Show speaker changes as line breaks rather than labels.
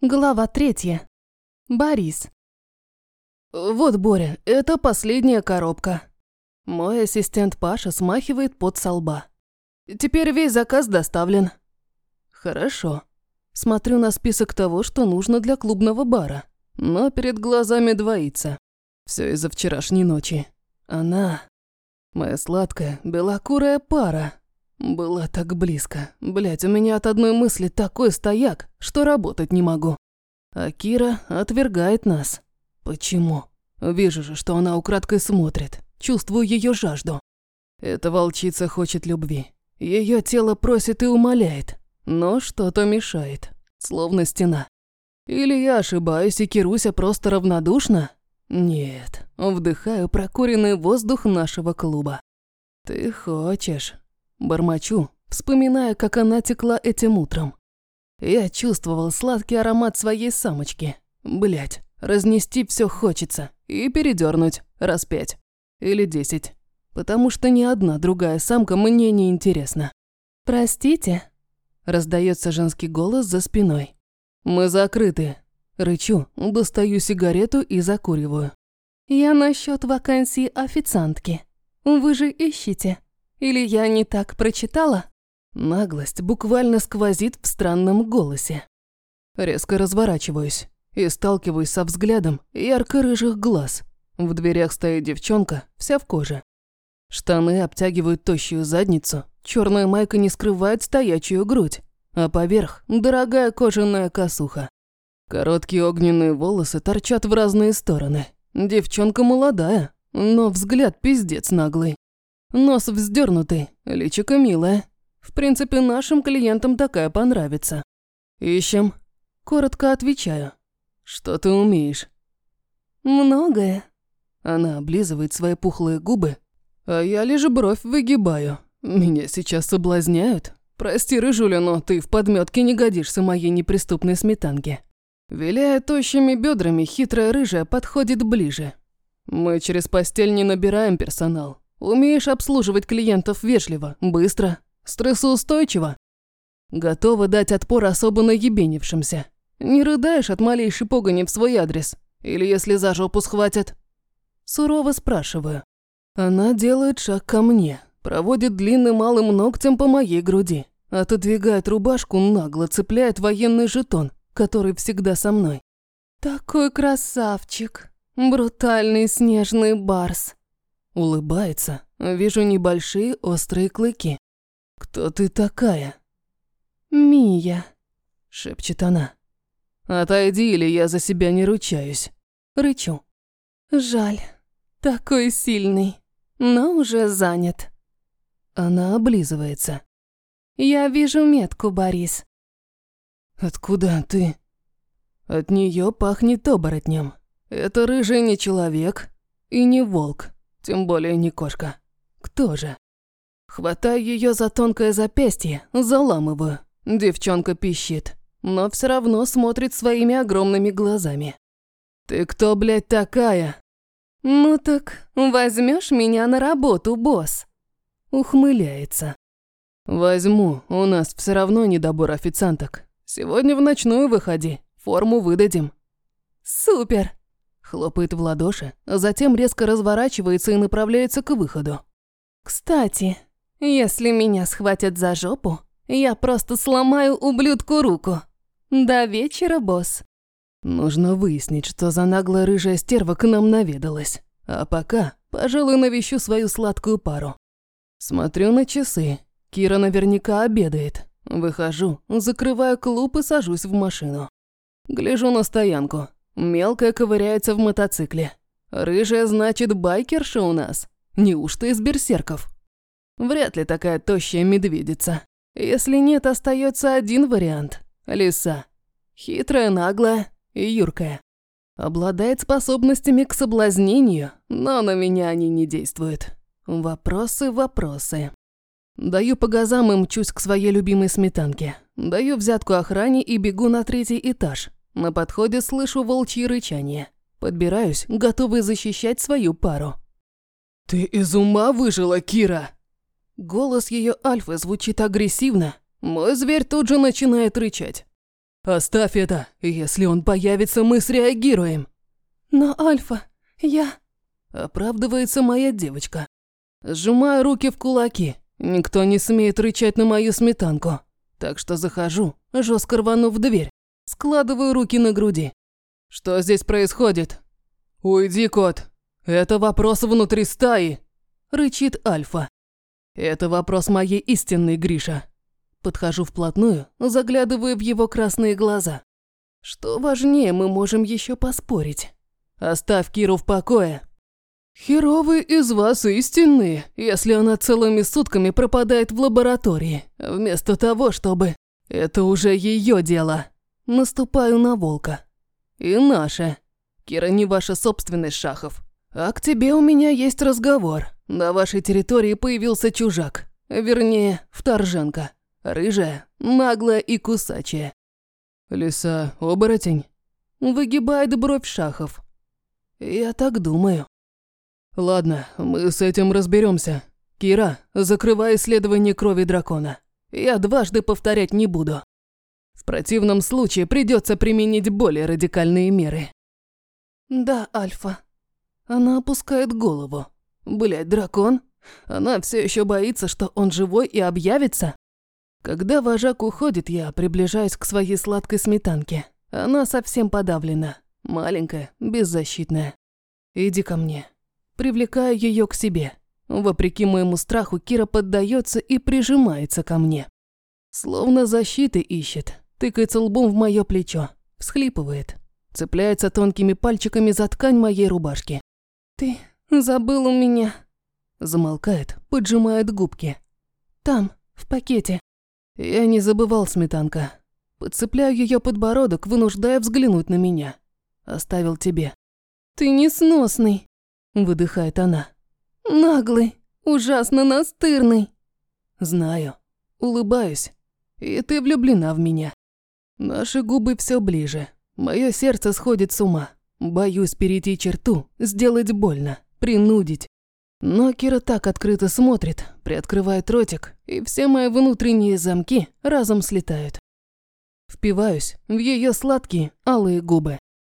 Глава третья. Борис.
Вот, Боря, это последняя коробка. Мой ассистент Паша смахивает пот со лба. Теперь весь заказ доставлен. Хорошо. Смотрю на список того, что нужно для клубного бара. Но перед глазами двоится. Все из-за вчерашней ночи. Она, моя сладкая, белокурая пара, была так близко. Блять, у меня от одной мысли такой стояк, что работать не могу. А Кира отвергает нас. Почему? Вижу же, что она украдкой смотрит. Чувствую ее жажду. Эта волчица хочет любви. Ее тело просит и умоляет. Но что-то мешает. Словно стена. Или я ошибаюсь, и Кируся просто равнодушна? Нет. Вдыхаю прокуренный воздух нашего клуба. Ты хочешь. Бормочу, вспоминая, как она текла этим утром. Я чувствовал сладкий аромат своей самочки. Блять, разнести все хочется и передернуть раз пять или десять, потому что ни одна другая самка мне не интересна.
Простите,
раздается женский голос за спиной. Мы закрыты. Рычу, достаю сигарету и закуриваю.
Я насчет вакансии официантки. Вы же ищете. Или я не так прочитала?
Наглость буквально сквозит в странном голосе. Резко разворачиваюсь и сталкиваюсь со взглядом ярко-рыжих глаз. В дверях стоит девчонка, вся в коже. Штаны обтягивают тощую задницу, черная майка не скрывает стоячую грудь, а поверх – дорогая кожаная косуха. Короткие огненные волосы торчат в разные стороны. Девчонка молодая, но взгляд пиздец наглый. Нос вздернутый, личико милое. В принципе, нашим клиентам такая понравится. Ищем. Коротко отвечаю. Что ты умеешь?
Многое.
Она облизывает свои пухлые губы, а я лишь бровь выгибаю. Меня сейчас соблазняют. Прости, рыжуля, но ты в подметке не годишься моей неприступной сметанке. Виляя тощими бедрами, хитрая рыжая подходит ближе. Мы через постель не набираем персонал. Умеешь обслуживать клиентов вежливо, быстро, стрессоустойчиво. Готова дать отпор особо наебенившимся. Не рыдаешь от малейшей погони в свой адрес? Или если за жопу схватят? Сурово спрашиваю. Она делает шаг ко мне, проводит длинным малым ногтем по моей груди, отодвигает рубашку, нагло цепляет военный жетон, который всегда со мной.
«Такой красавчик, брутальный снежный барс»,
Улыбается. Вижу небольшие острые клыки. «Кто ты такая?»
«Мия», —
шепчет она. «Отойди, или я за себя не ручаюсь». Рычу.
«Жаль. Такой сильный, но уже занят».
Она облизывается.
«Я вижу метку, Борис».
«Откуда ты?» От нее пахнет оборотнем. Это рыжий не человек и не волк. Тем более не кошка. Кто же? Хватаю ее за тонкое запястье, заламываю. Девчонка пищит, но все равно смотрит своими огромными глазами. «Ты кто, блядь, такая?»
«Ну так возьмешь меня на работу, босс?»
Ухмыляется. «Возьму, у нас все равно недобор официанток. Сегодня в ночную выходи, форму выдадим».
«Супер!»
Хлопает в ладоши, а затем резко разворачивается и направляется к выходу.
«Кстати, если меня схватят за жопу, я просто сломаю ублюдку руку. До вечера, босс».
Нужно выяснить, что за наглая рыжая стерва к нам наведалась. А пока, пожалуй, навещу свою сладкую пару. Смотрю на часы. Кира наверняка обедает. Выхожу, закрываю клуб и сажусь в машину. Гляжу на стоянку. Мелкая ковыряется в мотоцикле. Рыжая, значит, байкерша у нас. Неужто из берсерков? Вряд ли такая тощая медведица. Если нет, остается один вариант. Лиса. Хитрая, наглая и юркая. Обладает способностями к соблазнению, но на меня они не действуют. Вопросы, вопросы. Даю по газам и мчусь к своей любимой сметанке. Даю взятку охране и бегу на третий этаж. На подходе слышу волчье рычание. Подбираюсь, готовый защищать свою пару. «Ты из ума выжила, Кира!» Голос ее альфы звучит агрессивно. Мой зверь тут же начинает рычать. Оставь это. Если он появится, мы среагируем.
Но, Альфа, я...
Оправдывается моя девочка. Сжимаю руки в кулаки. Никто не смеет рычать на мою сметанку. Так что захожу, жестко рванув в дверь. Складываю руки на груди. Что здесь происходит? Уйди, кот. Это вопрос внутри стаи. Рычит Альфа. Это вопрос моей истинной, Гриша. Подхожу вплотную, заглядываю в его красные глаза. Что важнее, мы можем еще поспорить. Оставь Киру в покое. Херовый из вас истинные, если она целыми сутками пропадает в лаборатории, вместо того, чтобы... Это уже ее дело. Наступаю на волка. И наше. Кира не ваша собственность, Шахов. А к тебе у меня есть разговор. На вашей территории появился чужак. Вернее, вторженка. Рыжая, наглая и кусачая. Лиса, оборотень. Выгибает бровь Шахов. Я так думаю. Ладно, мы с этим разберемся. Кира, закрывай исследование крови дракона. Я дважды повторять не буду. Противном случае придется применить более радикальные меры.
Да, Альфа.
Она опускает голову. Блять, дракон? Она все еще боится, что он живой и объявится? Когда вожак уходит, я приближаюсь к своей сладкой сметанке. Она совсем подавлена. Маленькая, беззащитная. Иди ко мне. Привлекаю ее к себе. Вопреки моему страху, Кира поддается и прижимается ко мне. Словно защиты ищет, тыкается лбом в мое плечо, всхлипывает, цепляется тонкими пальчиками за ткань моей рубашки.
«Ты забыл у меня...»
Замолкает, поджимает губки.
«Там, в пакете».
Я не забывал сметанка. Подцепляю ее подбородок, вынуждая взглянуть на меня. Оставил тебе.
«Ты несносный»,
выдыхает она.
Наглый, ужасно настырный.
Знаю. Улыбаюсь. И ты влюблена в меня. Наши губы все ближе. Мое сердце сходит с ума. Боюсь перейти черту, сделать больно, принудить. Но Кира так открыто смотрит, приоткрывает ротик, и все мои внутренние замки разом слетают. Впиваюсь в ее сладкие алые губы.